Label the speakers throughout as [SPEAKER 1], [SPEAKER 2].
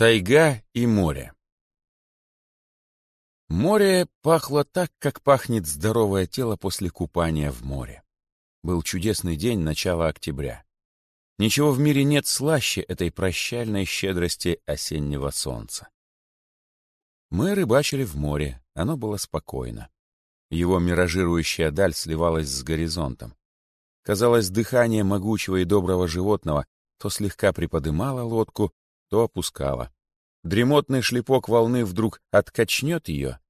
[SPEAKER 1] Тайга и море. Море пахло так, как пахнет здоровое тело после купания в море. Был чудесный день начала октября. Ничего в мире нет слаще этой прощальной щедрости осеннего солнца. Мы рыбачили в море, оно было спокойно. Его миражирующая даль сливалась с горизонтом. Казалось, дыхание могучего и доброго животного то слегка приподымало лодку, то опускала. Дремотный шлепок волны вдруг откачнет ее,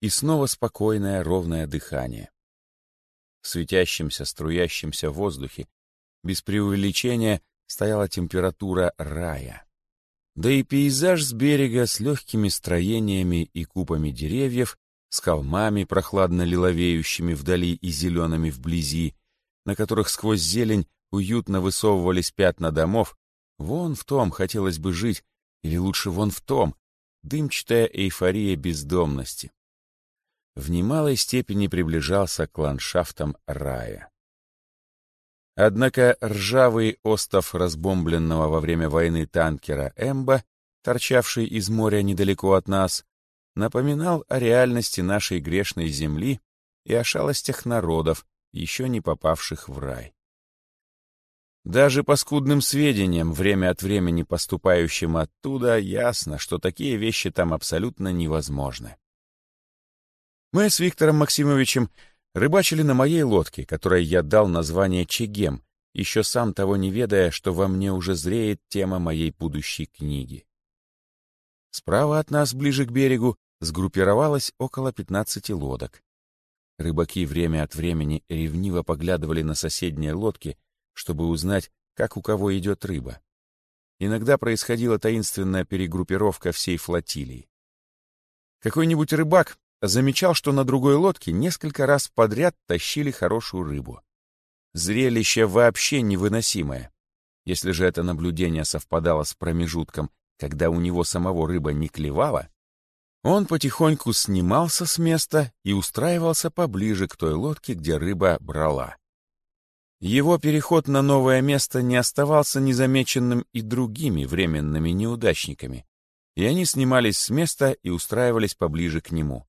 [SPEAKER 1] и снова спокойное ровное дыхание. В светящемся, струящемся воздухе, без преувеличения, стояла температура рая. Да и пейзаж с берега с легкими строениями и купами деревьев, с холмами, прохладно лиловеющими вдали и зелеными вблизи, на которых сквозь зелень уютно высовывались пятна домов, Вон в том хотелось бы жить, или лучше вон в том, дымчатая эйфория бездомности. В немалой степени приближался к ландшафтам рая. Однако ржавый остов разбомбленного во время войны танкера «Эмба», торчавший из моря недалеко от нас, напоминал о реальности нашей грешной земли и о шалостях народов, еще не попавших в рай. Даже по скудным сведениям, время от времени поступающим оттуда, ясно, что такие вещи там абсолютно невозможны. Мы с Виктором Максимовичем рыбачили на моей лодке, которой я дал название «Чегем», еще сам того не ведая, что во мне уже зреет тема моей будущей книги. Справа от нас, ближе к берегу, сгруппировалось около 15 лодок. Рыбаки время от времени ревниво поглядывали на соседние лодки, чтобы узнать, как у кого идет рыба. Иногда происходила таинственная перегруппировка всей флотилии. Какой-нибудь рыбак замечал, что на другой лодке несколько раз подряд тащили хорошую рыбу. Зрелище вообще невыносимое. Если же это наблюдение совпадало с промежутком, когда у него самого рыба не клевала, он потихоньку снимался с места и устраивался поближе к той лодке, где рыба брала. Его переход на новое место не оставался незамеченным и другими временными неудачниками, и они снимались с места и устраивались поближе к нему.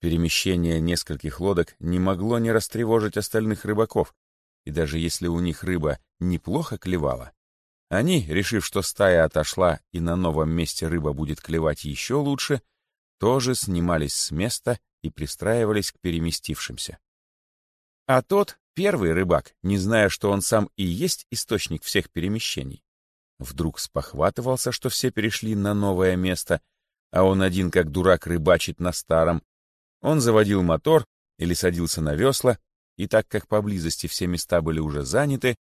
[SPEAKER 1] Перемещение нескольких лодок не могло не растревожить остальных рыбаков, и даже если у них рыба неплохо клевала, они, решив, что стая отошла и на новом месте рыба будет клевать еще лучше, тоже снимались с места и пристраивались к переместившимся. А тот, первый рыбак, не зная, что он сам и есть источник всех перемещений, вдруг спохватывался, что все перешли на новое место, а он один как дурак рыбачит на старом. Он заводил мотор или садился на весла, и так как поблизости все места были уже заняты,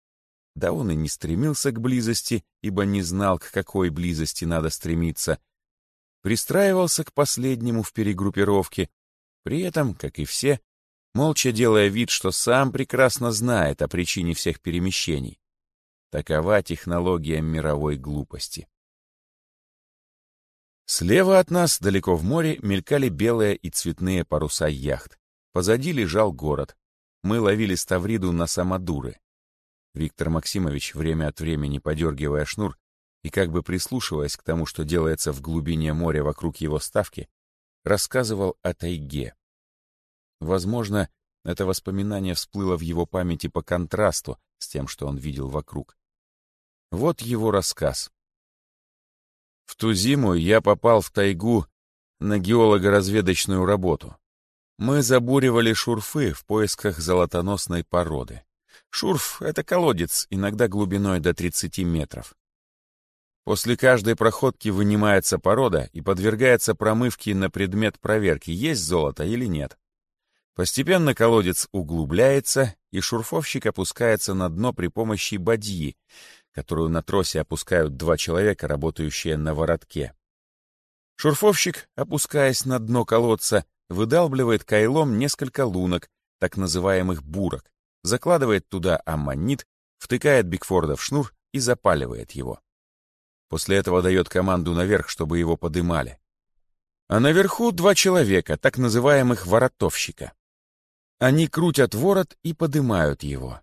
[SPEAKER 1] да он и не стремился к близости, ибо не знал, к какой близости надо стремиться, пристраивался к последнему в перегруппировке, при этом, как и все, молча делая вид, что сам прекрасно знает о причине всех перемещений. Такова технология мировой глупости. Слева от нас, далеко в море, мелькали белые и цветные паруса яхт. Позади лежал город. Мы ловили ставриду на самодуры. Виктор Максимович, время от времени подергивая шнур и как бы прислушиваясь к тому, что делается в глубине моря вокруг его ставки, рассказывал о тайге. Возможно, это воспоминание всплыло в его памяти по контрасту с тем, что он видел вокруг. Вот его рассказ. В ту зиму я попал в тайгу на геолого-разведочную работу. Мы забуривали шурфы в поисках золотоносной породы. Шурф — это колодец, иногда глубиной до 30 метров. После каждой проходки вынимается порода и подвергается промывке на предмет проверки, есть золото или нет. Постепенно колодец углубляется, и шурфовщик опускается на дно при помощи бадьи, которую на тросе опускают два человека, работающие на воротке. Шурфовщик, опускаясь на дно колодца, выдалбливает кайлом несколько лунок, так называемых бурок, закладывает туда аммонит, втыкает Бигфорда в шнур и запаливает его. После этого дает команду наверх, чтобы его подымали. А наверху два человека, так называемых воротовщика. Они крутят ворот и подымают его.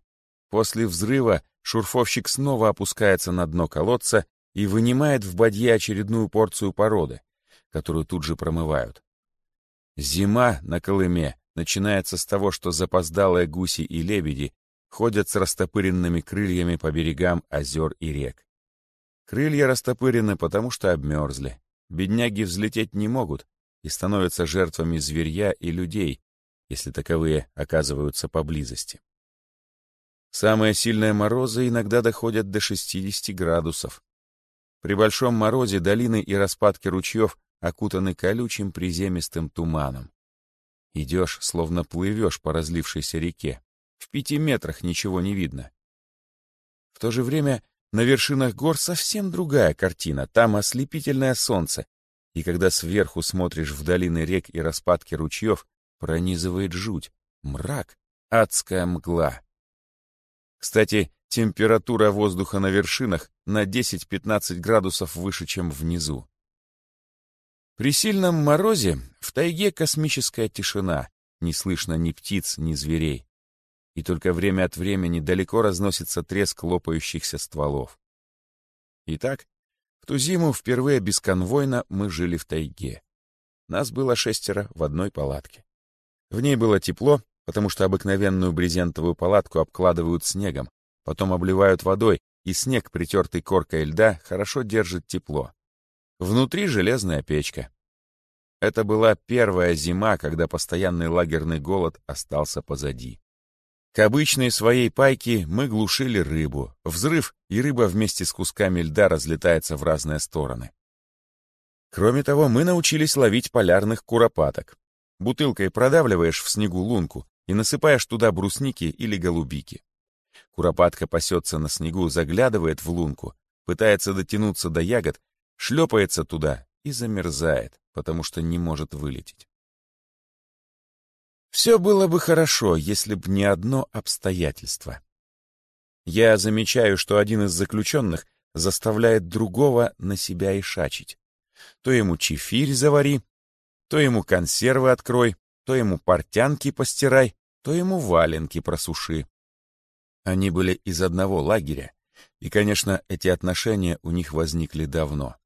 [SPEAKER 1] После взрыва шурфовщик снова опускается на дно колодца и вынимает в бадье очередную порцию породы, которую тут же промывают. Зима на Колыме начинается с того, что запоздалые гуси и лебеди ходят с растопыренными крыльями по берегам озер и рек. Крылья растопырены, потому что обмерзли. Бедняги взлететь не могут и становятся жертвами зверья и людей, если таковые оказываются поблизости. Самые сильные морозы иногда доходят до 60 градусов. При большом морозе долины и распадки ручьев окутаны колючим приземистым туманом. Идешь, словно плывешь по разлившейся реке. В пяти метрах ничего не видно. В то же время на вершинах гор совсем другая картина. Там ослепительное солнце. И когда сверху смотришь в долины рек и распадки ручьев, пронизывает жуть, мрак, адская мгла. Кстати, температура воздуха на вершинах на 10-15 градусов выше, чем внизу. При сильном морозе в тайге космическая тишина, не слышно ни птиц, ни зверей. И только время от времени далеко разносится треск лопающихся стволов. Итак, в ту зиму впервые бесконвойно мы жили в тайге. Нас было шестеро в одной палатке. В ней было тепло, потому что обыкновенную брезентовую палатку обкладывают снегом, потом обливают водой, и снег, притертый коркой льда, хорошо держит тепло. Внутри железная печка. Это была первая зима, когда постоянный лагерный голод остался позади. К обычной своей пайке мы глушили рыбу. Взрыв, и рыба вместе с кусками льда разлетается в разные стороны. Кроме того, мы научились ловить полярных куропаток. Бутылкой продавливаешь в снегу лунку и насыпаешь туда брусники или голубики. Куропатка пасется на снегу, заглядывает в лунку, пытается дотянуться до ягод, шлепается туда и замерзает, потому что не может вылететь. Все было бы хорошо, если б не одно обстоятельство. Я замечаю, что один из заключенных заставляет другого на себя ишачить. То ему чефирь завари, то ему консервы открой, то ему портянки постирай, то ему валенки просуши. Они были из одного лагеря, и, конечно, эти отношения у них возникли давно.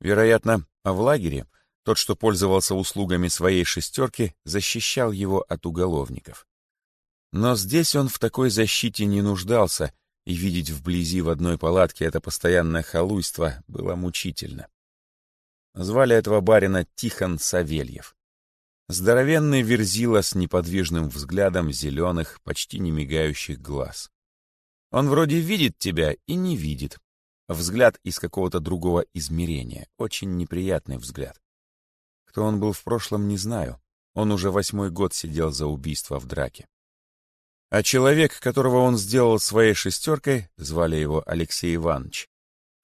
[SPEAKER 1] Вероятно, а в лагере тот, что пользовался услугами своей шестерки, защищал его от уголовников. Но здесь он в такой защите не нуждался, и видеть вблизи в одной палатке это постоянное халуйство было мучительно. Звали этого барина Тихон Савельев. Здоровенный верзила с неподвижным взглядом зеленых, почти не мигающих глаз. Он вроде видит тебя и не видит, Взгляд из какого-то другого измерения. Очень неприятный взгляд. Кто он был в прошлом, не знаю. Он уже восьмой год сидел за убийство в драке. А человек, которого он сделал своей шестеркой, звали его Алексей Иванович.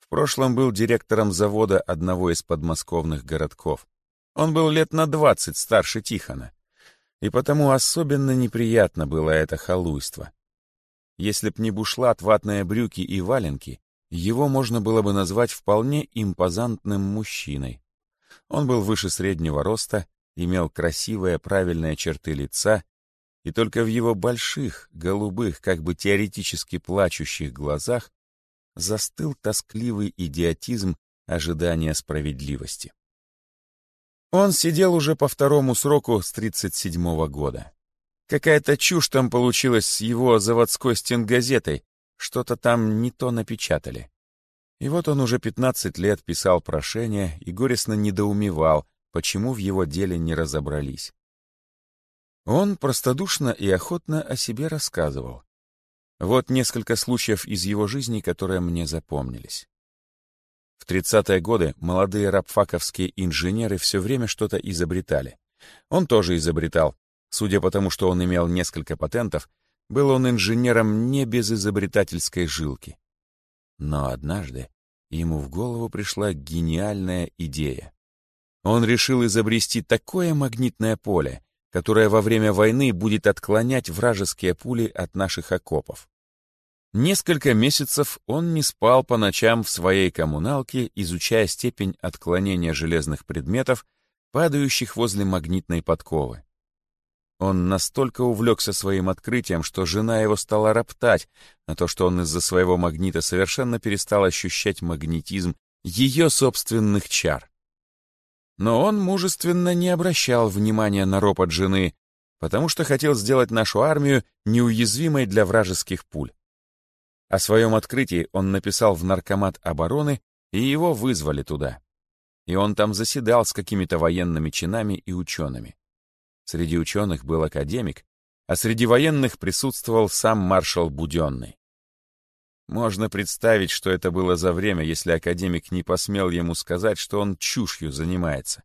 [SPEAKER 1] В прошлом был директором завода одного из подмосковных городков. Он был лет на двадцать старше Тихона. И потому особенно неприятно было это халуйство. Если б не бушлат, ватные брюки и валенки, его можно было бы назвать вполне импозантным мужчиной. Он был выше среднего роста, имел красивые правильные черты лица, и только в его больших, голубых, как бы теоретически плачущих глазах застыл тоскливый идиотизм ожидания справедливости. Он сидел уже по второму сроку с 37-го года. Какая-то чушь там получилась с его заводской стенгазетой, что-то там не то напечатали. И вот он уже 15 лет писал прошение и горестно недоумевал, почему в его деле не разобрались. Он простодушно и охотно о себе рассказывал. Вот несколько случаев из его жизни, которые мне запомнились. В 30-е годы молодые рабфаковские инженеры все время что-то изобретали. Он тоже изобретал. Судя по тому, что он имел несколько патентов, был он инженером не без изобретательской жилки. Но однажды ему в голову пришла гениальная идея. Он решил изобрести такое магнитное поле, которое во время войны будет отклонять вражеские пули от наших окопов. Несколько месяцев он не спал по ночам в своей коммуналке, изучая степень отклонения железных предметов, падающих возле магнитной подковы. Он настолько увлекся своим открытием, что жена его стала роптать на то, что он из-за своего магнита совершенно перестал ощущать магнетизм ее собственных чар. Но он мужественно не обращал внимания на ропот жены, потому что хотел сделать нашу армию неуязвимой для вражеских пуль. О своем открытии он написал в Наркомат обороны, и его вызвали туда. И он там заседал с какими-то военными чинами и учеными. Среди ученых был академик, а среди военных присутствовал сам маршал Буденный. Можно представить, что это было за время, если академик не посмел ему сказать, что он чушью занимается.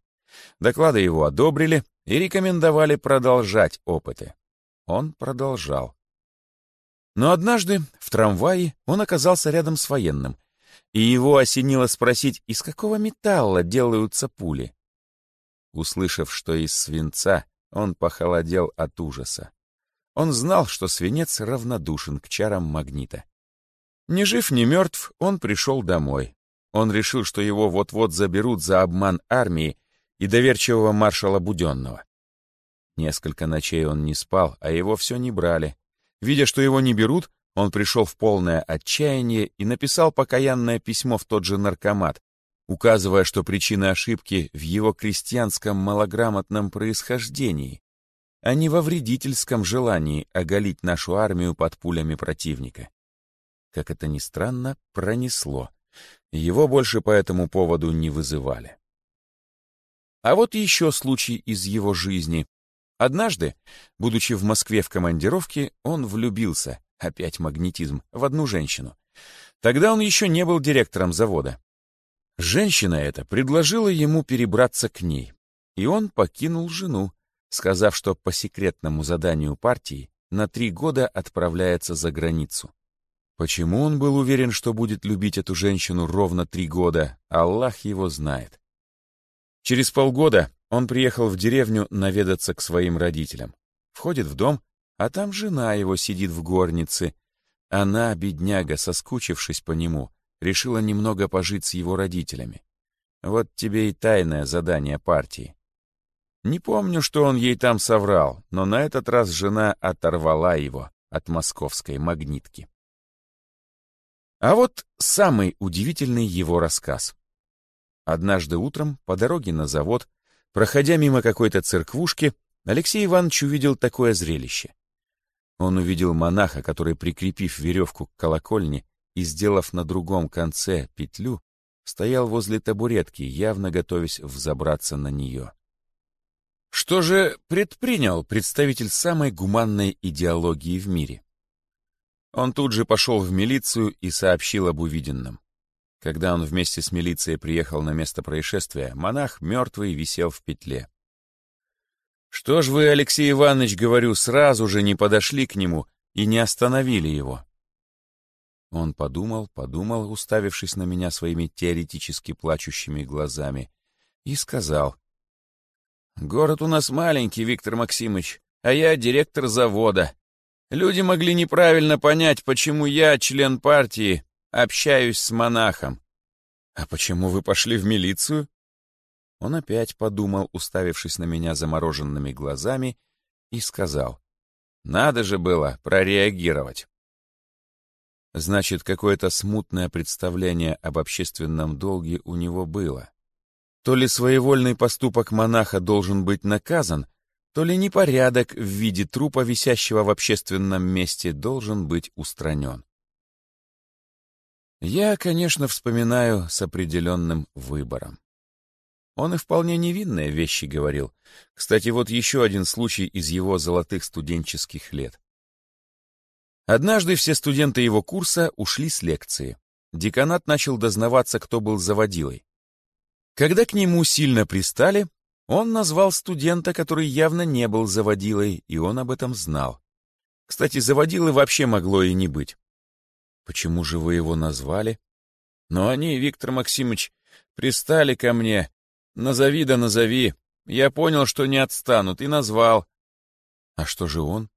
[SPEAKER 1] Доклады его одобрили и рекомендовали продолжать опыты. Он продолжал. Но однажды в трамвае он оказался рядом с военным, и его осенило спросить, из какого металла делаются пули. Услышав, что из свинца, он похолодел от ужаса. Он знал, что свинец равнодушен к чарам магнита. Ни жив, ни мертв, он пришел домой. Он решил, что его вот-вот заберут за обман армии и доверчивого маршала Буденного. Несколько ночей он не спал, а его все не брали. Видя, что его не берут, он пришел в полное отчаяние и написал покаянное письмо в тот же наркомат, указывая, что причина ошибки в его крестьянском малограмотном происхождении, а не во вредительском желании оголить нашу армию под пулями противника. Как это ни странно, пронесло. Его больше по этому поводу не вызывали. А вот еще случай из его жизни. Однажды, будучи в Москве в командировке, он влюбился, опять магнетизм, в одну женщину. Тогда он еще не был директором завода. Женщина эта предложила ему перебраться к ней, и он покинул жену, сказав, что по секретному заданию партии на три года отправляется за границу. Почему он был уверен, что будет любить эту женщину ровно три года, Аллах его знает. Через полгода он приехал в деревню наведаться к своим родителям. Входит в дом, а там жена его сидит в горнице. Она, бедняга, соскучившись по нему, решила немного пожить с его родителями. Вот тебе и тайное задание партии. Не помню, что он ей там соврал, но на этот раз жена оторвала его от московской магнитки. А вот самый удивительный его рассказ. Однажды утром по дороге на завод, проходя мимо какой-то церквушки, Алексей Иванович увидел такое зрелище. Он увидел монаха, который, прикрепив веревку к колокольне и сделав на другом конце петлю, стоял возле табуретки, явно готовясь взобраться на нее. Что же предпринял представитель самой гуманной идеологии в мире? Он тут же пошел в милицию и сообщил об увиденном. Когда он вместе с милицией приехал на место происшествия, монах мертвый висел в петле. «Что ж вы, Алексей Иванович, говорю, сразу же не подошли к нему и не остановили его?» Он подумал, подумал, уставившись на меня своими теоретически плачущими глазами, и сказал. «Город у нас маленький, Виктор Максимович, а я директор завода. Люди могли неправильно понять, почему я, член партии, Общаюсь с монахом. А почему вы пошли в милицию? Он опять подумал, уставившись на меня замороженными глазами, и сказал. Надо же было прореагировать. Значит, какое-то смутное представление об общественном долге у него было. То ли своевольный поступок монаха должен быть наказан, то ли непорядок в виде трупа, висящего в общественном месте, должен быть устранен. Я, конечно, вспоминаю с определенным выбором. Он и вполне невинные вещи говорил. Кстати, вот еще один случай из его золотых студенческих лет. Однажды все студенты его курса ушли с лекции. Деканат начал дознаваться, кто был заводилой. Когда к нему сильно пристали, он назвал студента, который явно не был заводилой, и он об этом знал. Кстати, заводилы вообще могло и не быть. Почему же вы его назвали? Но они, Виктор Максимович, пристали ко мне. Назови да назови. Я понял, что не отстанут, и назвал. А что же он?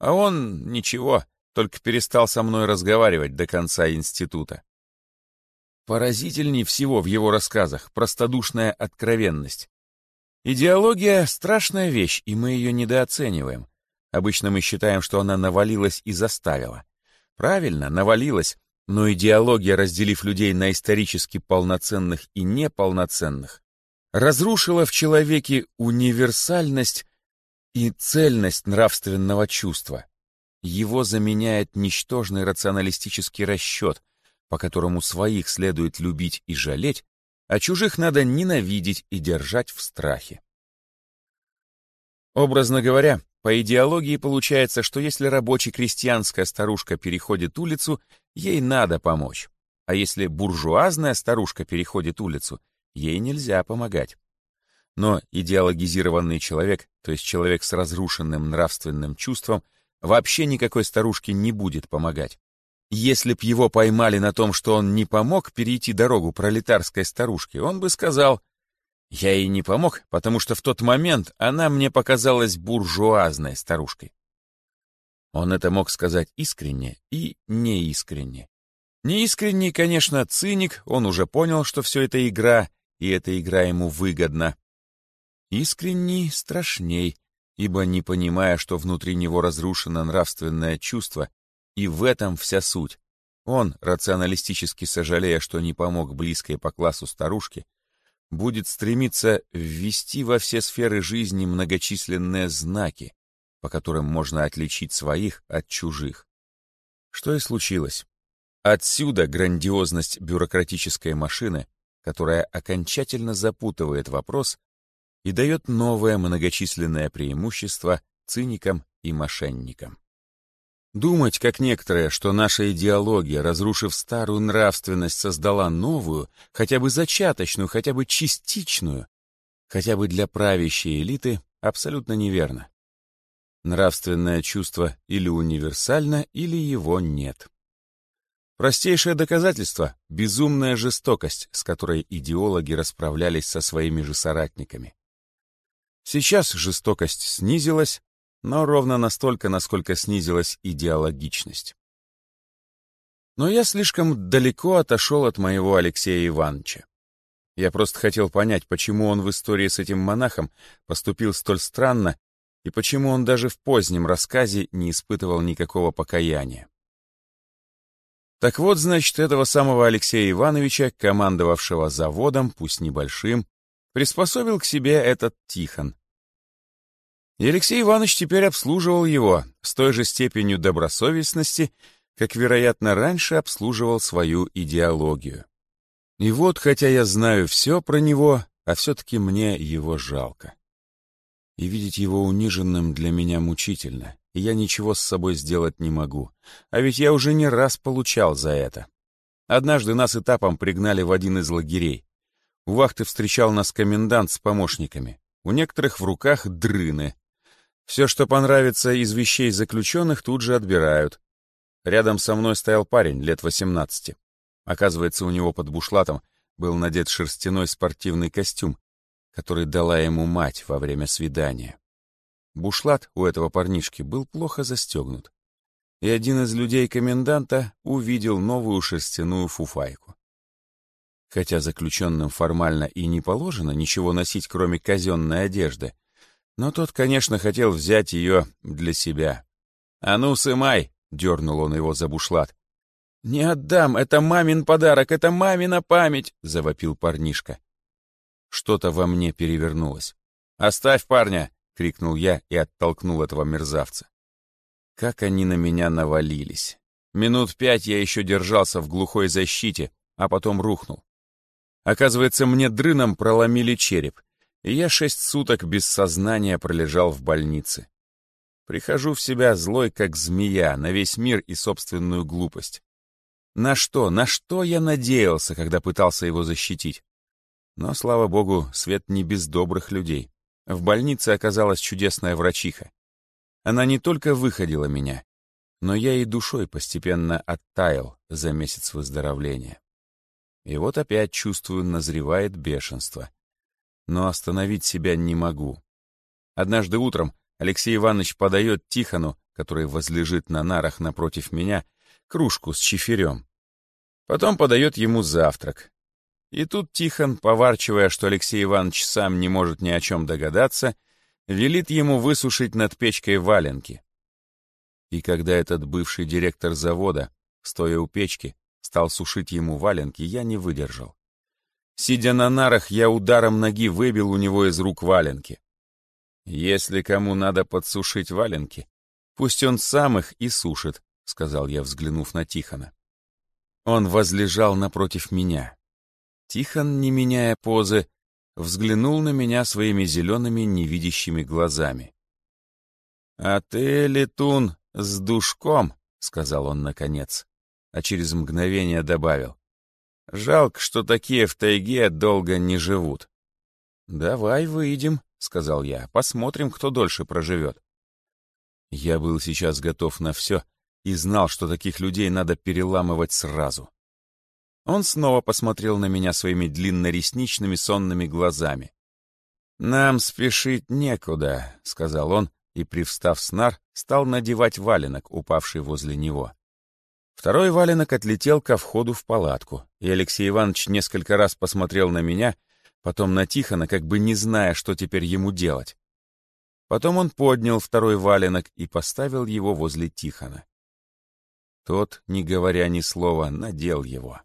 [SPEAKER 1] А он ничего, только перестал со мной разговаривать до конца института. Поразительней всего в его рассказах простодушная откровенность. Идеология — страшная вещь, и мы ее недооцениваем. Обычно мы считаем, что она навалилась и заставила. Правильно, навалилась, но идеология, разделив людей на исторически полноценных и неполноценных, разрушила в человеке универсальность и цельность нравственного чувства. Его заменяет ничтожный рационалистический расчет, по которому своих следует любить и жалеть, а чужих надо ненавидеть и держать в страхе. Образно говоря, по идеологии получается, что если рабоче-крестьянская старушка переходит улицу, ей надо помочь. А если буржуазная старушка переходит улицу, ей нельзя помогать. Но идеологизированный человек, то есть человек с разрушенным нравственным чувством, вообще никакой старушке не будет помогать. Если б его поймали на том, что он не помог перейти дорогу пролетарской старушке, он бы сказал, «Я ей не помог, потому что в тот момент она мне показалась буржуазной старушкой». Он это мог сказать искренне и неискренне. Неискренний, конечно, циник, он уже понял, что все это игра, и эта игра ему выгодна. Искренний страшней, ибо не понимая, что внутри него разрушено нравственное чувство, и в этом вся суть. Он, рационалистически сожалея, что не помог близкой по классу старушке, будет стремиться ввести во все сферы жизни многочисленные знаки, по которым можно отличить своих от чужих. Что и случилось. Отсюда грандиозность бюрократической машины, которая окончательно запутывает вопрос и дает новое многочисленное преимущество циникам и мошенникам. Думать, как некоторые, что наша идеология, разрушив старую нравственность, создала новую, хотя бы зачаточную, хотя бы частичную, хотя бы для правящей элиты, абсолютно неверно. Нравственное чувство или универсально, или его нет. Простейшее доказательство — безумная жестокость, с которой идеологи расправлялись со своими же соратниками. Сейчас жестокость снизилась, но ровно настолько, насколько снизилась идеологичность. Но я слишком далеко отошел от моего Алексея Ивановича. Я просто хотел понять, почему он в истории с этим монахом поступил столь странно и почему он даже в позднем рассказе не испытывал никакого покаяния. Так вот, значит, этого самого Алексея Ивановича, командовавшего заводом, пусть небольшим, приспособил к себе этот Тихон, и Алексей Иванович теперь обслуживал его с той же степенью добросовестности, как, вероятно, раньше обслуживал свою идеологию. И вот, хотя я знаю все про него, а все-таки мне его жалко. И видеть его униженным для меня мучительно, и я ничего с собой сделать не могу. А ведь я уже не раз получал за это. Однажды нас этапом пригнали в один из лагерей. У вахты встречал нас комендант с помощниками. У некоторых в руках дрыны, все, что понравится из вещей заключенных, тут же отбирают. Рядом со мной стоял парень лет 18. Оказывается, у него под бушлатом был надет шерстяной спортивный костюм, который дала ему мать во время свидания. Бушлат у этого парнишки был плохо застегнут. И один из людей коменданта увидел новую шерстяную фуфайку. Хотя заключенным формально и не положено ничего носить, кроме казенной одежды, но тот, конечно, хотел взять ее для себя. «А ну, сымай!» — дернул он его за бушлат. «Не отдам! Это мамин подарок! Это мамина память!» — завопил парнишка. Что-то во мне перевернулось. «Оставь парня!» — крикнул я и оттолкнул этого мерзавца. Как они на меня навалились. Минут пять я еще держался в глухой защите, а потом рухнул. Оказывается, мне дрыном проломили череп и я шесть суток без сознания пролежал в больнице. Прихожу в себя злой, как змея, на весь мир и собственную глупость. На что, на что я надеялся, когда пытался его защитить? Но, слава богу, свет не без добрых людей. В больнице оказалась чудесная врачиха. Она не только выходила меня, но я и душой постепенно оттаял за месяц выздоровления. И вот опять чувствую, назревает бешенство но остановить себя не могу. Однажды утром Алексей Иванович подает Тихону, который возлежит на нарах напротив меня, кружку с чиферем. Потом подает ему завтрак. И тут Тихон, поворчивая, что Алексей Иванович сам не может ни о чем догадаться, велит ему высушить над печкой валенки. И когда этот бывший директор завода, стоя у печки, стал сушить ему валенки, я не выдержал. Сидя на нарах, я ударом ноги выбил у него из рук валенки. «Если кому надо подсушить валенки, пусть он сам их и сушит», — сказал я, взглянув на Тихона. Он возлежал напротив меня. Тихон, не меняя позы, взглянул на меня своими зелеными невидящими глазами. «А ты, летун, с душком», — сказал он наконец, а через мгновение добавил. «Жалко, что такие в тайге долго не живут». «Давай выйдем», — сказал я, — «посмотрим, кто дольше проживет». Я был сейчас готов на все и знал, что таких людей надо переламывать сразу. Он снова посмотрел на меня своими длинноресничными сонными глазами. «Нам спешить некуда», — сказал он, и, привстав с нар, стал надевать валенок, упавший возле него. Второй валенок отлетел ко входу в палатку, и Алексей Иванович несколько раз посмотрел на меня, потом на Тихона, как бы не зная, что теперь ему делать. Потом он поднял второй валенок и поставил его возле Тихона. Тот, не говоря ни слова, надел его.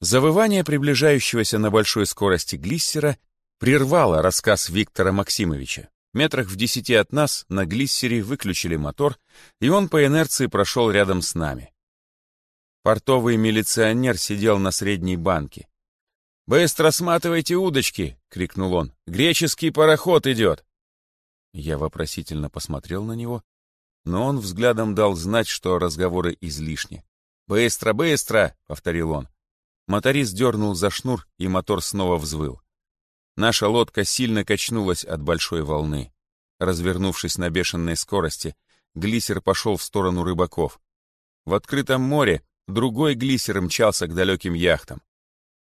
[SPEAKER 1] Завывание приближающегося на большой скорости глиссера прервало рассказ Виктора Максимовича. Метрах в десяти от нас на глиссере выключили мотор, и он по инерции прошел рядом с нами. Портовый милиционер сидел на средней банке. «Быстро сматывайте удочки!» — крикнул он. «Греческий пароход идет!» Я вопросительно посмотрел на него, но он взглядом дал знать, что разговоры излишни. «Быстро, быстро!» — повторил он. Моторист дернул за шнур, и мотор снова взвыл. Наша лодка сильно качнулась от большой волны. Развернувшись на бешеной скорости, глиссер пошел в сторону рыбаков. В открытом море другой глиссер мчался к далеким яхтам.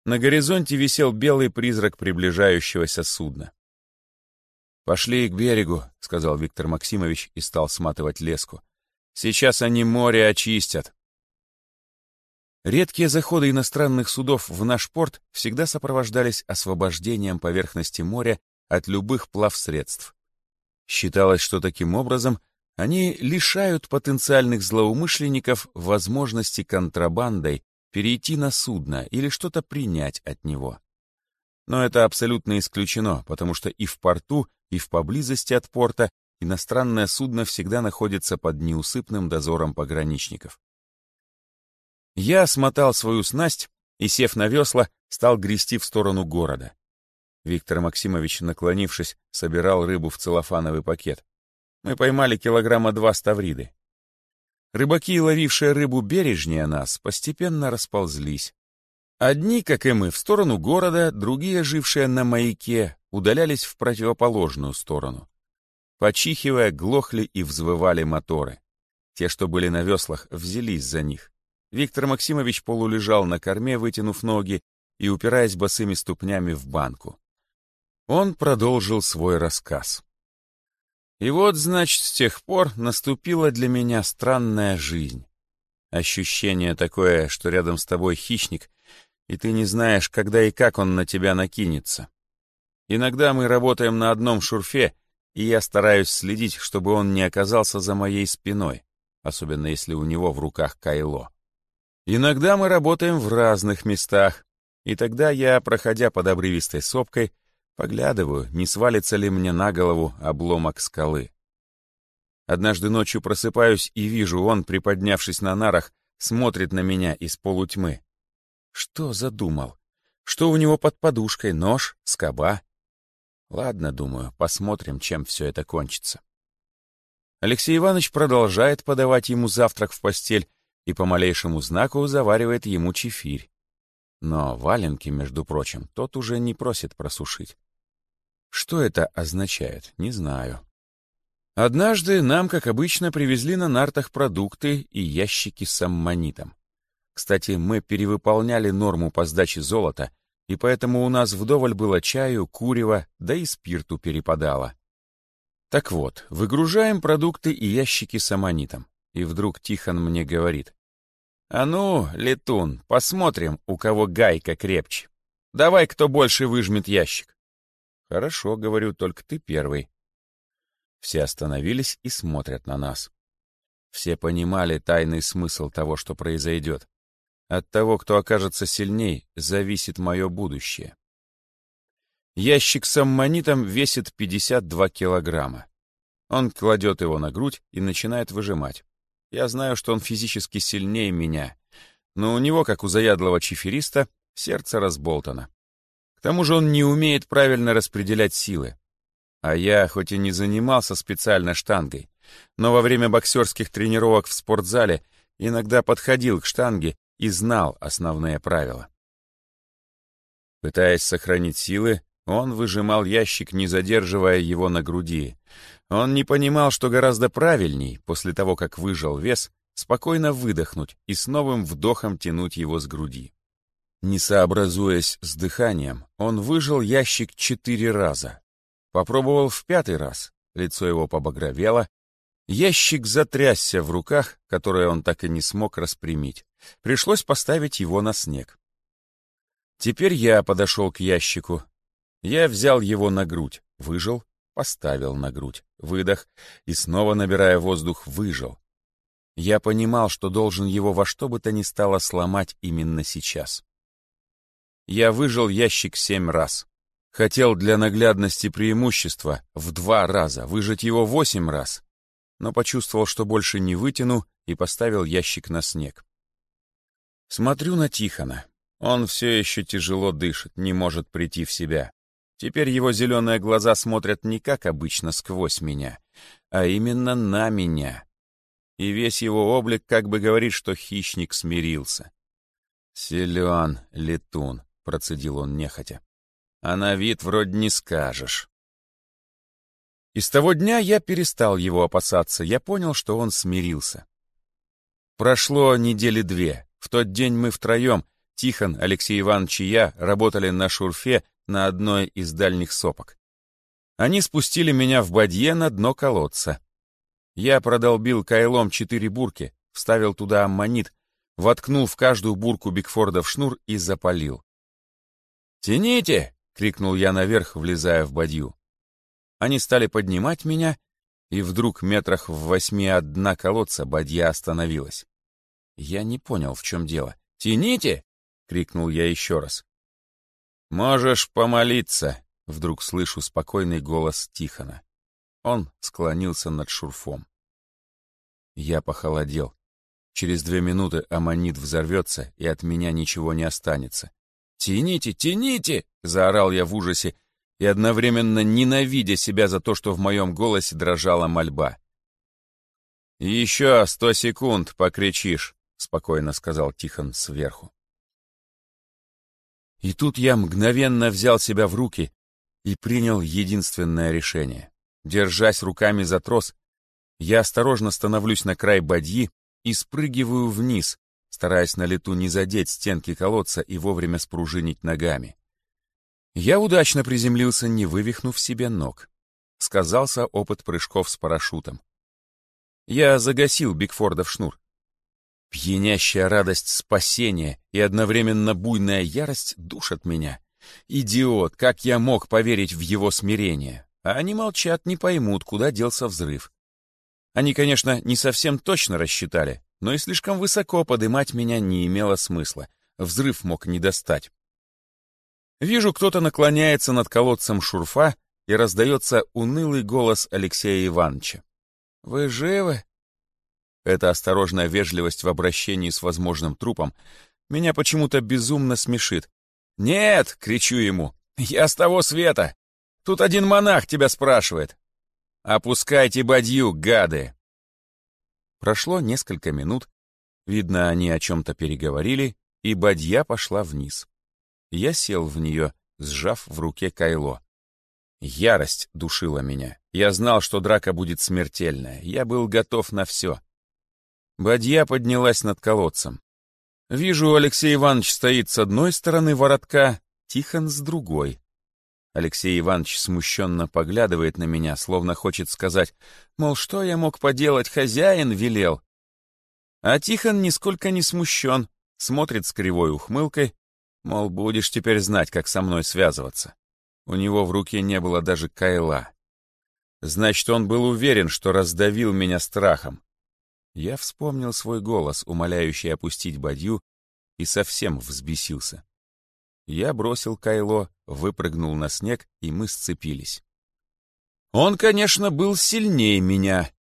[SPEAKER 1] На горизонте висел белый призрак приближающегося судна. «Пошли к берегу», — сказал Виктор Максимович и стал сматывать леску. «Сейчас они море очистят». Редкие заходы иностранных судов в наш порт всегда сопровождались освобождением поверхности моря от любых плавсредств. Считалось, что таким образом они лишают потенциальных злоумышленников возможности контрабандой перейти на судно или что-то принять от него. Но это абсолютно исключено, потому что и в порту, и в поблизости от порта иностранное судно всегда находится под неусыпным дозором пограничников. Я смотал свою снасть и, сев на весла, стал грести в сторону города. Виктор Максимович, наклонившись, собирал рыбу в целлофановый пакет. Мы поймали килограмма два ставриды. Рыбаки, ловившие рыбу бережнее нас, постепенно расползлись. Одни, как и мы, в сторону города, другие, жившие на маяке, удалялись в противоположную сторону. Почихивая, глохли и взвывали моторы. Те, что были на веслах, взялись за них. Виктор Максимович полулежал на корме, вытянув ноги и упираясь босыми ступнями в банку. Он продолжил свой рассказ. И вот, значит, с тех пор наступила для меня странная жизнь. Ощущение такое, что рядом с тобой хищник, и ты не знаешь, когда и как он на тебя накинется. Иногда мы работаем на одном шурфе, и я стараюсь следить, чтобы он не оказался за моей спиной, особенно если у него в руках кайло. Иногда мы работаем в разных местах, и тогда я, проходя под обрывистой сопкой, поглядываю, не свалится ли мне на голову обломок скалы. Однажды ночью просыпаюсь и вижу, он, приподнявшись на нарах, смотрит на меня из полутьмы. Что задумал? Что у него под подушкой? Нож? Скоба? Ладно, думаю, посмотрим, чем все это кончится. Алексей Иванович продолжает подавать ему завтрак в постель, и по малейшему знаку заваривает ему чефирь. Но валенки, между прочим, тот уже не просит просушить. Что это означает, не знаю. Однажды нам, как обычно, привезли на нартах продукты и ящики с аммонитом. Кстати, мы перевыполняли норму по сдаче золота, и поэтому у нас вдоволь было чаю, курева, да и спирту перепадало. Так вот, выгружаем продукты и ящики с аммонитом. И вдруг Тихон мне говорит. А ну, летун, посмотрим, у кого гайка крепче. Давай, кто больше выжмет ящик. Хорошо, говорю, только ты первый. Все остановились и смотрят на нас. Все понимали тайный смысл того, что произойдет. От того, кто окажется сильней, зависит мое будущее. Ящик с аммонитом весит 52 килограмма. Он кладет его на грудь и начинает выжимать. Я знаю, что он физически сильнее меня, но у него, как у заядлого чифериста, сердце разболтано. К тому же он не умеет правильно распределять силы. А я, хоть и не занимался специально штангой, но во время боксерских тренировок в спортзале иногда подходил к штанге и знал основные правила. Пытаясь сохранить силы, он выжимал ящик, не задерживая его на груди. Он не понимал, что гораздо правильней, после того, как выжал вес, спокойно выдохнуть и с новым вдохом тянуть его с груди. Не сообразуясь с дыханием, он выжил ящик четыре раза. Попробовал в пятый раз, лицо его побагровело, ящик затрясся в руках, которые он так и не смог распрямить. Пришлось поставить его на снег. Теперь я подошел к ящику. Я взял его на грудь, выжил, поставил на грудь, выдох и снова, набирая воздух, выжил. Я понимал, что должен его во что бы то ни стало сломать именно сейчас. Я выжил ящик семь раз. Хотел для наглядности преимущества в два раза выжать его восемь раз, но почувствовал, что больше не вытяну, и поставил ящик на снег. Смотрю на Тихона. Он все еще тяжело дышит, не может прийти в себя. Теперь его зеленые глаза смотрят не как обычно сквозь меня, а именно на меня. И весь его облик как бы говорит, что хищник смирился. «Силен, летун», — процедил он нехотя. «А на вид вроде не скажешь». И с того дня я перестал его опасаться, я понял, что он смирился. Прошло недели две, в тот день мы втроем, Тихон, Алексей Иванович и я, работали на шурфе на одной из дальних сопок. Они спустили меня в бадье на дно колодца. Я продолбил кайлом четыре бурки, вставил туда аммонит, воткнул в каждую бурку Бигфорда в шнур и запалил. «Тяните!» — крикнул я наверх, влезая в бадью. Они стали поднимать меня, и вдруг метрах в восьми от дна колодца бадья остановилась. Я не понял, в чем дело. «Тяните!» — крикнул я еще раз. «Можешь помолиться!» — вдруг слышу спокойный голос Тихона. Он склонился над шурфом. Я похолодел. Через две минуты аммонит взорвется, и от меня ничего не останется. «Тяните, тяните!» — заорал я в ужасе и одновременно ненавидя себя за то, что в моем голосе дрожала мольба. «Еще сто секунд покричишь!» — спокойно сказал Тихон сверху. И тут я мгновенно взял себя в руки и принял единственное решение. Держась руками за трос, я осторожно становлюсь на край бадьи и спрыгиваю вниз, стараясь на лету не задеть стенки колодца и вовремя спружинить ногами. Я удачно приземлился, не вывихнув себе ног. Сказался опыт прыжков с парашютом. Я загасил Бигфорда в шнур. Пьянящая радость спасения и одновременно буйная ярость душат меня. Идиот, как я мог поверить в его смирение? А они молчат, не поймут, куда делся взрыв. Они, конечно, не совсем точно рассчитали, но и слишком высоко подымать меня не имело смысла. Взрыв мог не достать. Вижу, кто-то наклоняется над колодцем шурфа, и раздается унылый голос Алексея Ивановича. «Вы живы?» Эта осторожная вежливость в обращении с возможным трупом меня почему-то безумно смешит. «Нет!» — кричу ему. «Я с того света! Тут один монах тебя спрашивает!» «Опускайте бадью, гады!» Прошло несколько минут. Видно, они о чем-то переговорили, и бадья пошла вниз. Я сел в нее, сжав в руке кайло. Ярость душила меня. Я знал, что драка будет смертельная. Я был готов на все. Бадья поднялась над колодцем. Вижу, Алексей Иванович стоит с одной стороны воротка, Тихон с другой. Алексей Иванович смущенно поглядывает на меня, словно хочет сказать, мол, что я мог поделать, хозяин велел. А Тихон нисколько не смущен, смотрит с кривой ухмылкой, мол, будешь теперь знать, как со мной связываться. У него в руке не было даже кайла. Значит, он был уверен, что раздавил меня страхом. Я вспомнил свой голос, умоляющий опустить бадью, и совсем взбесился. Я бросил кайло, выпрыгнул на снег, и мы сцепились. Он, конечно, был сильнее меня,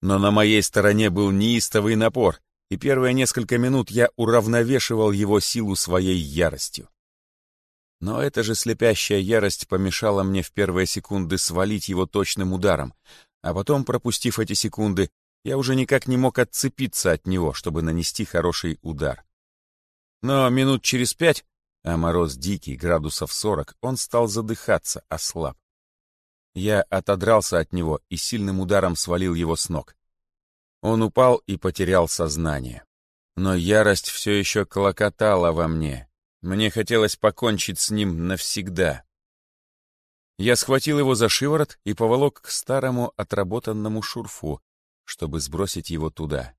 [SPEAKER 1] но на моей стороне был неистовый напор, и первые несколько минут я уравновешивал его силу своей яростью. Но эта же слепящая ярость помешала мне в первые секунды свалить его точным ударом, а потом, пропустив эти секунды, я уже никак не мог отцепиться от него, чтобы нанести хороший удар. Но минут через пять, а мороз дикий, градусов сорок, он стал задыхаться, ослаб. Я отодрался от него и сильным ударом свалил его с ног. Он упал и потерял сознание. Но ярость все еще колокотала во мне. Мне хотелось покончить с ним навсегда. Я схватил его за шиворот и поволок к старому отработанному шурфу, чтобы сбросить его туда.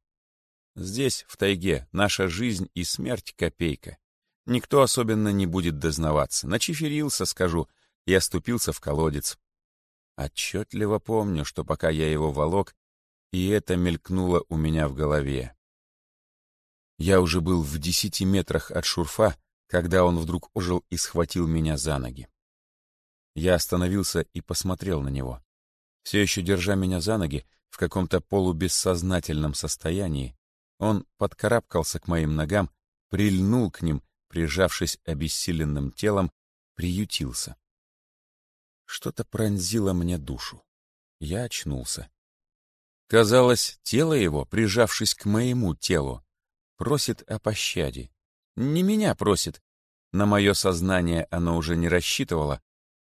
[SPEAKER 1] Здесь, в тайге, наша жизнь и смерть копейка. Никто особенно не будет дознаваться. Начиферился, скажу, и оступился в колодец. Отчетливо помню, что пока я его волок, и это мелькнуло у меня в голове. Я уже был в десяти метрах от шурфа, когда он вдруг ожил и схватил меня за ноги. Я остановился и посмотрел на него. Все еще держа меня за ноги, в каком-то полубессознательном состоянии, он подкарабкался к моим ногам, прильнул к ним, прижавшись обессиленным телом, приютился. Что-то пронзило мне душу. Я очнулся. Казалось, тело его, прижавшись к моему телу, просит о пощаде. Не меня просит. На мое сознание оно уже не рассчитывало,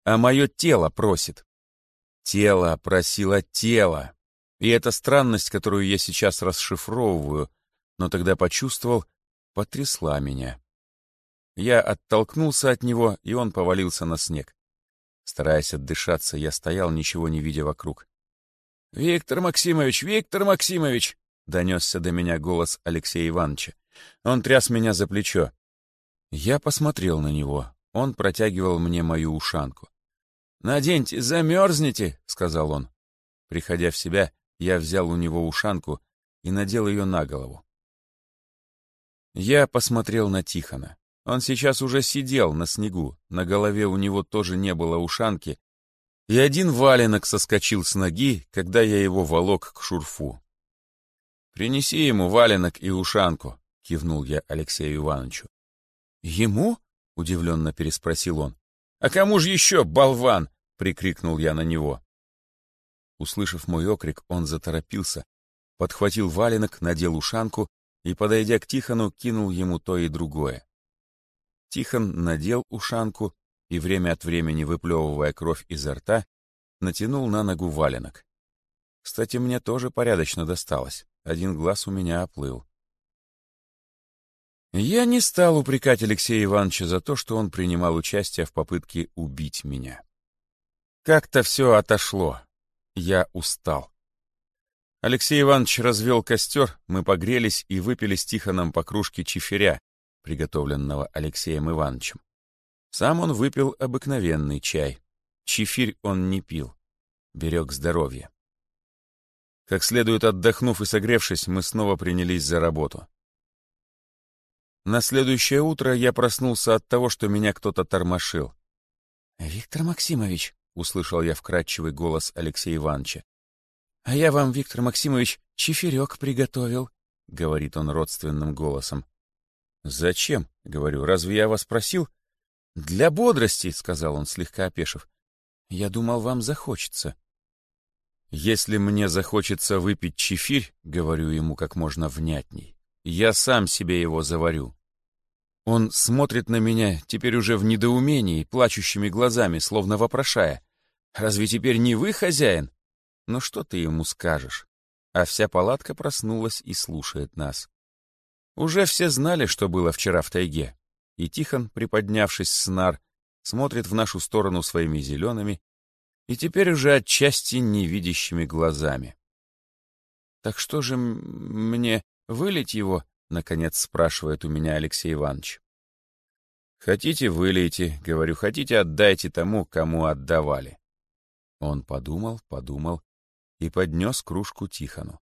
[SPEAKER 1] а мое тело просит. Тело просило тело. И эта странность, которую я сейчас расшифровываю, но тогда почувствовал, потрясла меня. Я оттолкнулся от него, и он повалился на снег. Стараясь отдышаться, я стоял, ничего не видя вокруг. «Виктор Максимович! Виктор Максимович!» — донесся до меня голос Алексея Ивановича. Он тряс меня за плечо. Я посмотрел на него. Он протягивал мне мою ушанку. «Наденьте, замерзнете!» — сказал он. Приходя в себя, я взял у него ушанку и надел ее на голову. Я посмотрел на Тихона. Он сейчас уже сидел на снегу, на голове у него тоже не было ушанки, и один валенок соскочил с ноги, когда я его волок к шурфу. «Принеси ему валенок и ушанку», — кивнул я Алексею Ивановичу. «Ему?» — удивленно переспросил он. «А кому же еще, болван?» — прикрикнул я на него. Услышав мой окрик, он заторопился, подхватил валенок, надел ушанку и, подойдя к Тихону, кинул ему то и другое. Тихон надел ушанку и, время от времени выплевывая кровь изо рта, натянул на ногу валенок. Кстати, мне тоже порядочно досталось. Один глаз у меня оплыл. Я не стал упрекать Алексея Ивановича за то, что он принимал участие в попытке убить меня. Как-то все отошло. Я устал. Алексей Иванович развел костер, мы погрелись и выпили с Тихоном по кружке чиферя, приготовленного Алексеем Ивановичем. Сам он выпил обыкновенный чай. Чифирь он не пил. Берег здоровье. Как следует отдохнув и согревшись, мы снова принялись за работу. На следующее утро я проснулся от того, что меня кто-то тормошил. «Виктор Максимович», — услышал я вкрадчивый голос Алексея Ивановича, «а я вам, Виктор Максимович, чиферек приготовил», — говорит он родственным голосом. «Зачем?» — говорю. «Разве я вас просил?» «Для бодрости», — сказал он, слегка опешив. «Я думал, вам захочется». «Если мне захочется выпить чефирь, — говорю ему как можно внятней, — я сам себе его заварю». Он смотрит на меня теперь уже в недоумении, плачущими глазами, словно вопрошая. «Разве теперь не вы хозяин?» Ну что ты ему скажешь? А вся палатка проснулась и слушает нас. Уже все знали, что было вчера в тайге, и Тихон, приподнявшись с нар, смотрит в нашу сторону своими зелеными и теперь уже отчасти невидящими глазами. «Так что же мне...» вылить его?» — наконец спрашивает у меня Алексей Иванович. «Хотите, вылейте», — говорю, «хотите, отдайте тому, кому отдавали». Он подумал, подумал и поднес кружку Тихону.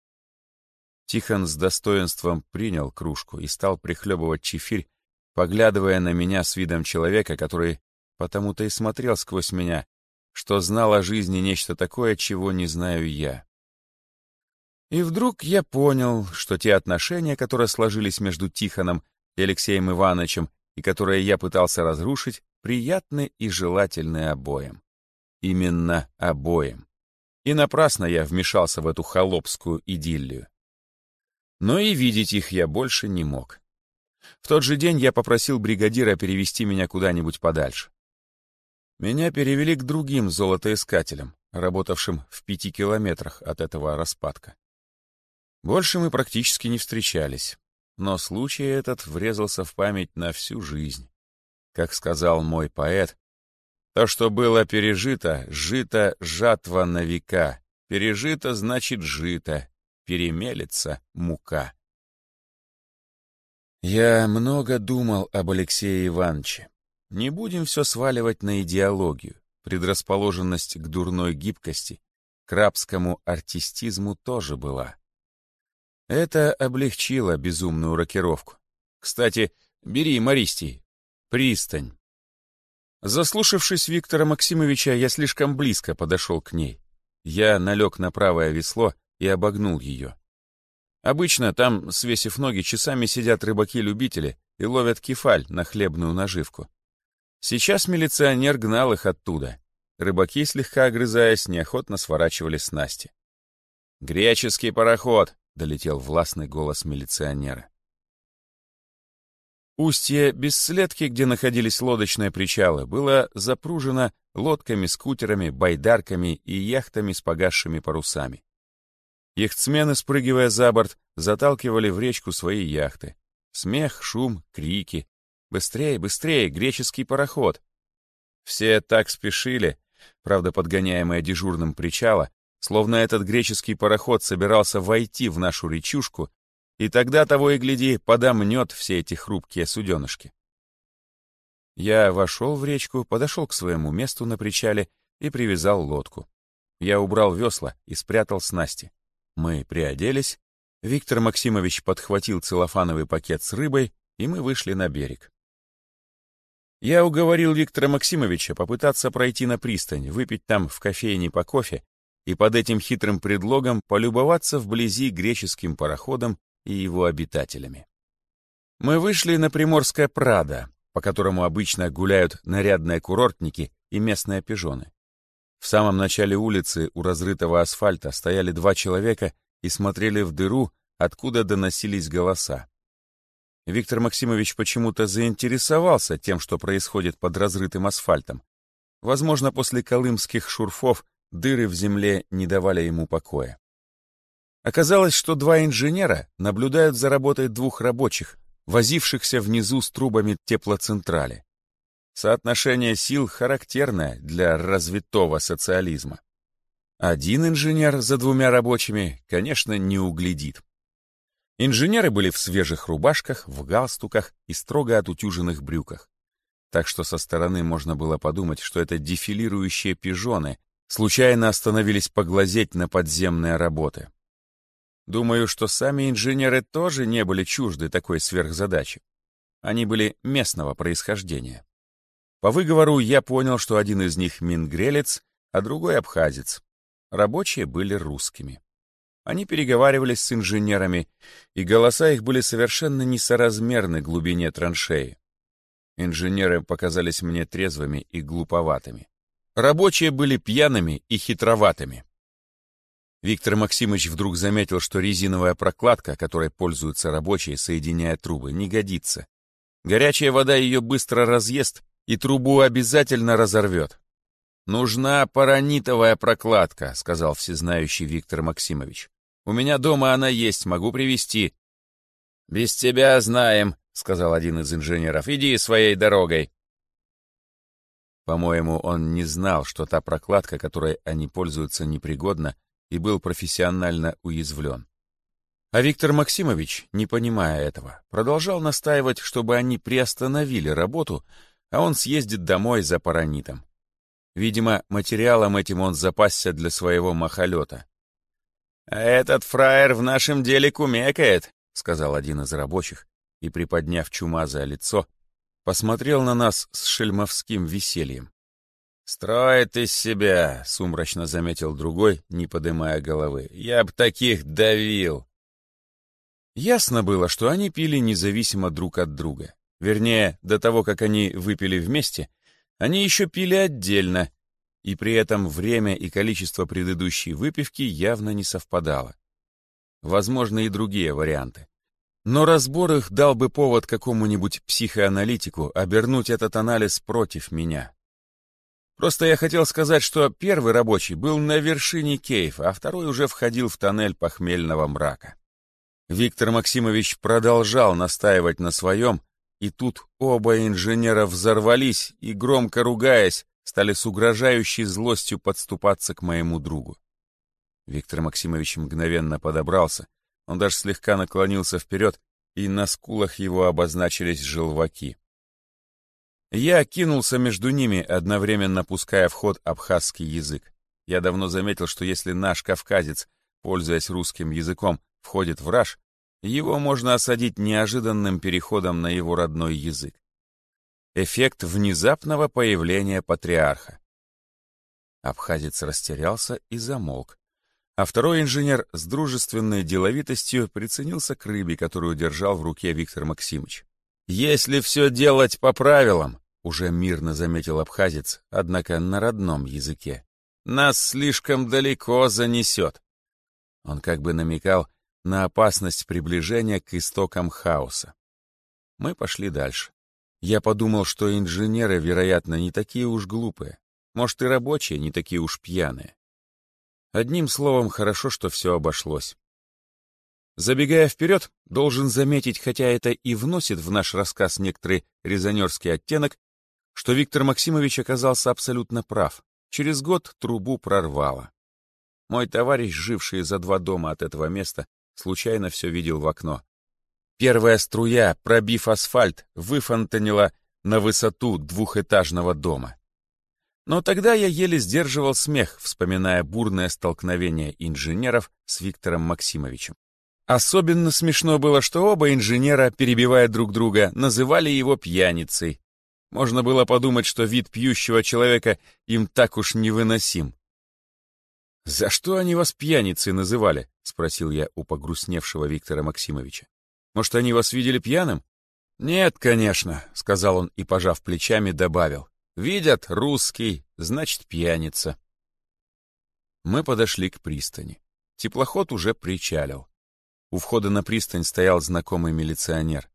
[SPEAKER 1] Тихон с достоинством принял кружку и стал прихлебывать чефирь, поглядывая на меня с видом человека, который потому-то и смотрел сквозь меня, что знал о жизни нечто такое, чего не знаю я. И вдруг я понял, что те отношения, которые сложились между Тихоном и Алексеем Ивановичем, и которые я пытался разрушить, приятны и желательны обоим. Именно обоим. И напрасно я вмешался в эту холопскую идиллию. Но и видеть их я больше не мог. В тот же день я попросил бригадира перевести меня куда-нибудь подальше. Меня перевели к другим золотоискателям, работавшим в пяти километрах от этого распадка. Больше мы практически не встречались, но случай этот врезался в память на всю жизнь. Как сказал мой поэт, то, что было пережито, жито жатва на века, пережито значит жито, перемелется мука. Я много думал об Алексее Ивановиче. Не будем все сваливать на идеологию. Предрасположенность к дурной гибкости, к рабскому артистизму тоже была. Это облегчило безумную рокировку. Кстати, бери, Мористий, пристань. Заслушавшись Виктора Максимовича, я слишком близко подошел к ней. Я налег на правое весло и обогнул ее. Обычно там, свесив ноги, часами сидят рыбаки-любители и ловят кефаль на хлебную наживку. Сейчас милиционер гнал их оттуда. Рыбаки, слегка огрызаясь, неохотно сворачивали снасти. «Греческий пароход!» — долетел властный голос милиционера. Устье Бесследки, где находились лодочные причалы, было запружено лодками, скутерами, байдарками и яхтами с погасшими парусами. Яхтсмены, спрыгивая за борт, заталкивали в речку свои яхты. Смех, шум, крики. «Быстрее, быстрее! Греческий пароход!» Все так спешили, правда, подгоняемые дежурным причала, словно этот греческий пароход собирался войти в нашу речушку, и тогда, того и гляди, подомнет все эти хрупкие суденышки. Я вошел в речку, подошел к своему месту на причале и привязал лодку. Я убрал весла и спрятал снасти. Мы приоделись, Виктор Максимович подхватил целлофановый пакет с рыбой, и мы вышли на берег. Я уговорил Виктора Максимовича попытаться пройти на пристань, выпить там в кофейне по кофе и под этим хитрым предлогом полюбоваться вблизи греческим пароходом и его обитателями. Мы вышли на Приморское Прадо, по которому обычно гуляют нарядные курортники и местные пижоны. В самом начале улицы у разрытого асфальта стояли два человека и смотрели в дыру, откуда доносились голоса. Виктор Максимович почему-то заинтересовался тем, что происходит под разрытым асфальтом. Возможно, после колымских шурфов дыры в земле не давали ему покоя. Оказалось, что два инженера наблюдают за работой двух рабочих, возившихся внизу с трубами теплоцентрали. Соотношение сил характерное для развитого социализма. Один инженер за двумя рабочими, конечно, не углядит. Инженеры были в свежих рубашках, в галстуках и строго отутюженных брюках. Так что со стороны можно было подумать, что это дефилирующие пижоны случайно остановились поглазеть на подземные работы. Думаю, что сами инженеры тоже не были чужды такой сверхзадачи. Они были местного происхождения. По выговору я понял, что один из них мингрелец, а другой абхазец. Рабочие были русскими. Они переговаривались с инженерами, и голоса их были совершенно несоразмерны глубине траншеи. Инженеры показались мне трезвыми и глуповатыми. Рабочие были пьяными и хитроватыми. Виктор Максимович вдруг заметил, что резиновая прокладка, которой пользуются рабочие, соединяя трубы, не годится. Горячая вода ее быстро разъест, и трубу обязательно разорвет. «Нужна паранитовая прокладка», — сказал всезнающий Виктор Максимович. «У меня дома она есть, могу привезти». «Без тебя знаем», — сказал один из инженеров. «Иди своей дорогой». По-моему, он не знал, что та прокладка, которой они пользуются, непригодна, и был профессионально уязвлен. А Виктор Максимович, не понимая этого, продолжал настаивать, чтобы они приостановили работу, а он съездит домой за паранитом. Видимо, материалом этим он запасся для своего махолета. «А этот фраер в нашем деле кумекает», — сказал один из рабочих, и, приподняв чумазое лицо, посмотрел на нас с шельмовским весельем. «Строит из себя», — сумрачно заметил другой, не подымая головы. «Я б таких давил». Ясно было, что они пили независимо друг от друга. Вернее, до того, как они выпили вместе, они еще пили отдельно, и при этом время и количество предыдущей выпивки явно не совпадало. Возможны и другие варианты. Но разбор их дал бы повод какому-нибудь психоаналитику обернуть этот анализ против меня. Просто я хотел сказать, что первый рабочий был на вершине кейфа, а второй уже входил в тоннель похмельного мрака. Виктор Максимович продолжал настаивать на своем, и тут оба инженера взорвались и, громко ругаясь, стали с угрожающей злостью подступаться к моему другу. Виктор Максимович мгновенно подобрался, он даже слегка наклонился вперед, и на скулах его обозначились желваки. Я кинулся между ними, одновременно пуская в ход абхазский язык. Я давно заметил, что если наш кавказец, пользуясь русским языком, входит в раж, его можно осадить неожиданным переходом на его родной язык. Эффект внезапного появления патриарха. Абхазец растерялся и замолк. А второй инженер с дружественной деловитостью приценился к рыбе, которую держал в руке Виктор Максимович. «Если все делать по правилам», — уже мирно заметил абхазец, однако на родном языке, — «нас слишком далеко занесет». Он как бы намекал, на опасность приближения к истокам хаоса. Мы пошли дальше. Я подумал, что инженеры, вероятно, не такие уж глупые. Может, и рабочие не такие уж пьяные. Одним словом, хорошо, что все обошлось. Забегая вперед, должен заметить, хотя это и вносит в наш рассказ некоторый резонерский оттенок, что Виктор Максимович оказался абсолютно прав. Через год трубу прорвало. Мой товарищ, живший за два дома от этого места, случайно все видел в окно. Первая струя, пробив асфальт, выфонтанила на высоту двухэтажного дома. Но тогда я еле сдерживал смех, вспоминая бурное столкновение инженеров с Виктором Максимовичем. Особенно смешно было, что оба инженера, перебивая друг друга, называли его пьяницей. Можно было подумать, что вид пьющего человека им так уж невыносим. «За что они вас пьяницей называли?» — спросил я у погрустневшего Виктора Максимовича. «Может, они вас видели пьяным?» «Нет, конечно», — сказал он и, пожав плечами, добавил. «Видят, русский, значит, пьяница». Мы подошли к пристани. Теплоход уже причалил. У входа на пристань стоял знакомый милиционер.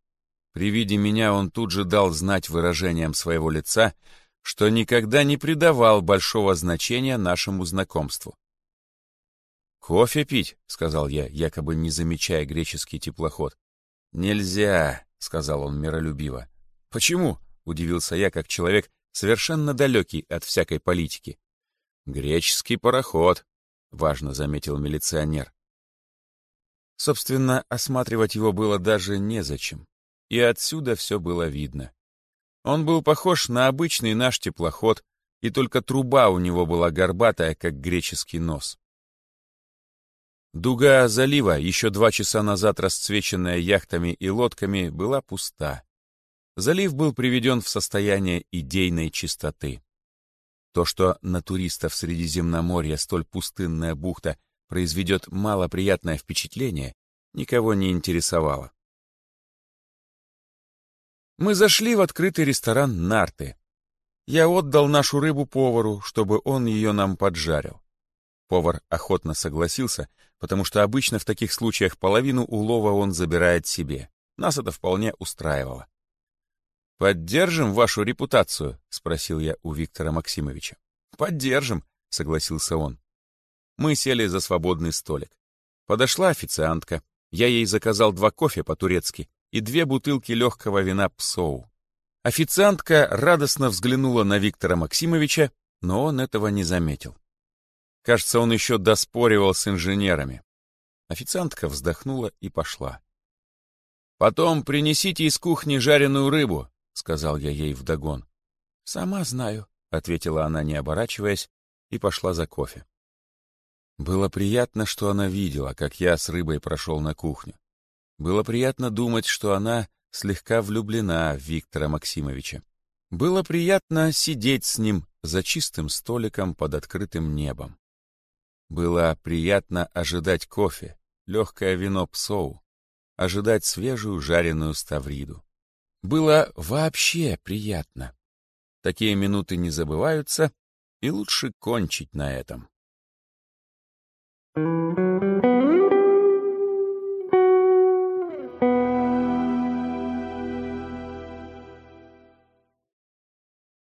[SPEAKER 1] При виде меня он тут же дал знать выражением своего лица, что никогда не придавал большого значения нашему знакомству. «Кофе пить?» — сказал я, якобы не замечая греческий теплоход. «Нельзя», — сказал он миролюбиво. «Почему?» — удивился я, как человек, совершенно далекий от всякой политики. «Греческий пароход», — важно заметил милиционер. Собственно, осматривать его было даже незачем, и отсюда все было видно. Он был похож на обычный наш теплоход, и только труба у него была горбатая, как греческий нос. Дуга залива, еще два часа назад расцвеченная яхтами и лодками, была пуста. Залив был приведен в состояние идейной чистоты. То, что на туристов Средиземноморья столь пустынная бухта произведет малоприятное впечатление, никого не интересовало. Мы зашли в открытый ресторан «Нарты». Я отдал нашу рыбу повару, чтобы он ее нам поджарил. Повар охотно согласился, потому что обычно в таких случаях половину улова он забирает себе. Нас это вполне устраивало. «Поддержим вашу репутацию?» — спросил я у Виктора Максимовича. «Поддержим», — согласился он. Мы сели за свободный столик. Подошла официантка. Я ей заказал два кофе по-турецки и две бутылки легкого вина псоу. Официантка радостно взглянула на Виктора Максимовича, но он этого не заметил. Кажется, он еще доспоривал с инженерами. Официантка вздохнула и пошла. «Потом принесите из кухни жареную рыбу», — сказал я ей вдогон. «Сама знаю», — ответила она, не оборачиваясь, и пошла за кофе. Было приятно, что она видела, как я с рыбой прошел на кухню. Было приятно думать, что она слегка влюблена в Виктора Максимовича. Было приятно сидеть с ним за чистым столиком под открытым небом. Было приятно ожидать кофе, легкое вино псоу, ожидать свежую жареную ставриду. Было вообще приятно. Такие минуты не забываются, и лучше кончить на этом. thank you